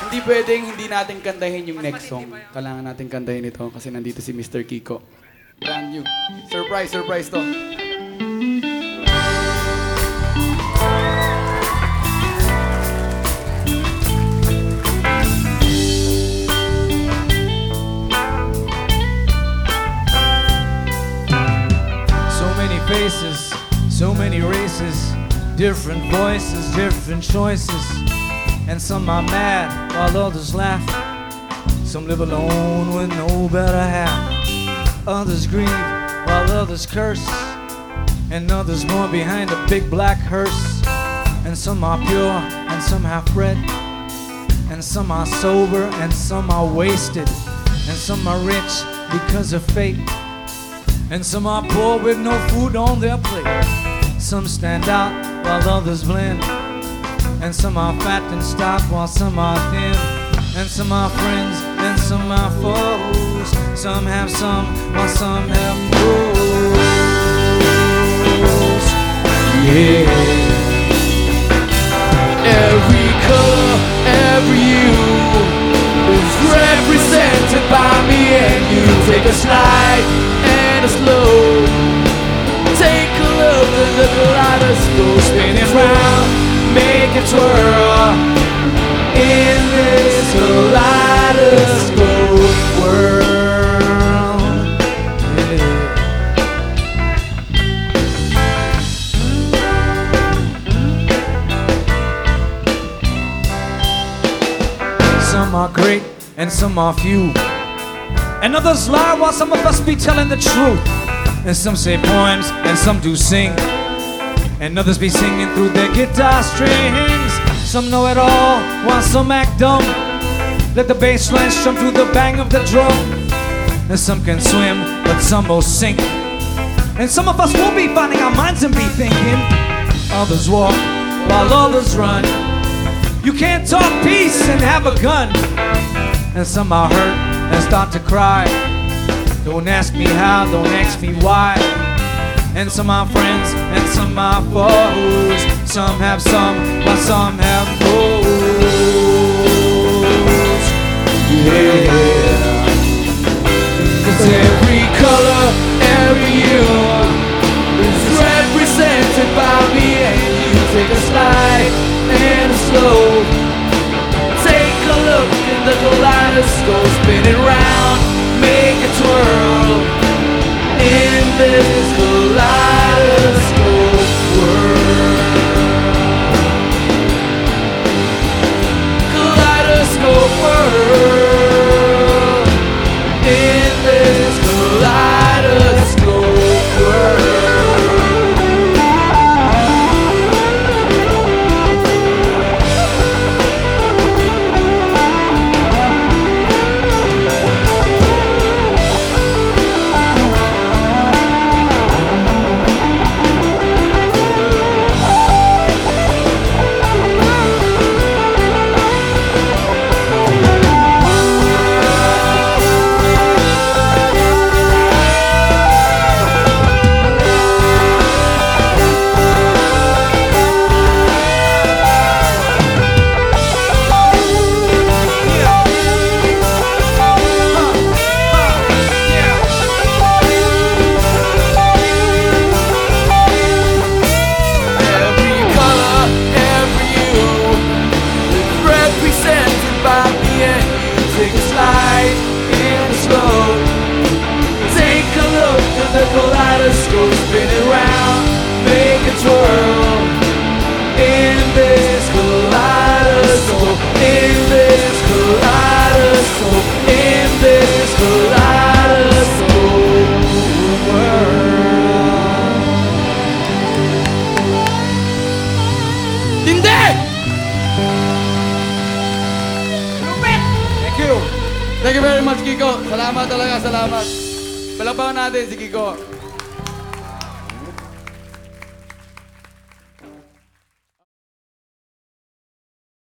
Hindi pwedeng hindi natin kantahin yung next song. Kailangan natin kantahin ito kasi nandito si Mr. Kiko. Brand new. Surprise, surprise to. So many faces, so many races, different voices, different choices. And some are mad while others laugh. Some live alone with no better half. Others grieve while others curse. And others mourn behind a big black hearse. And some are pure and some have bred. And some are sober and some are wasted. And some are rich because of fate. And some are poor with no food on their plate. Some stand out while others blend. And some are fat and stock while some are thin. And some are friends and some are foes. Some have some while some have most. Yeah. Are great and some are few. And others lie while some of us be telling the truth. And some say poems and some do sing. And others be singing through their guitar strings. Some know it all while some act dumb. Let the bass line strum through the bang of the drum. And some can swim, but some will sink. And some of us will be finding our minds and be thinking. Others walk while others run. You can't talk peace and have a gun. And some are hurt and start to cry. Don't ask me how, don't ask me why. And some are friends and some are foes. Some have some, while some have most. Tindi! Thank you. Thank you very much, Kiko. Salamat talaga, salamat. Palabawan natin si Kiko.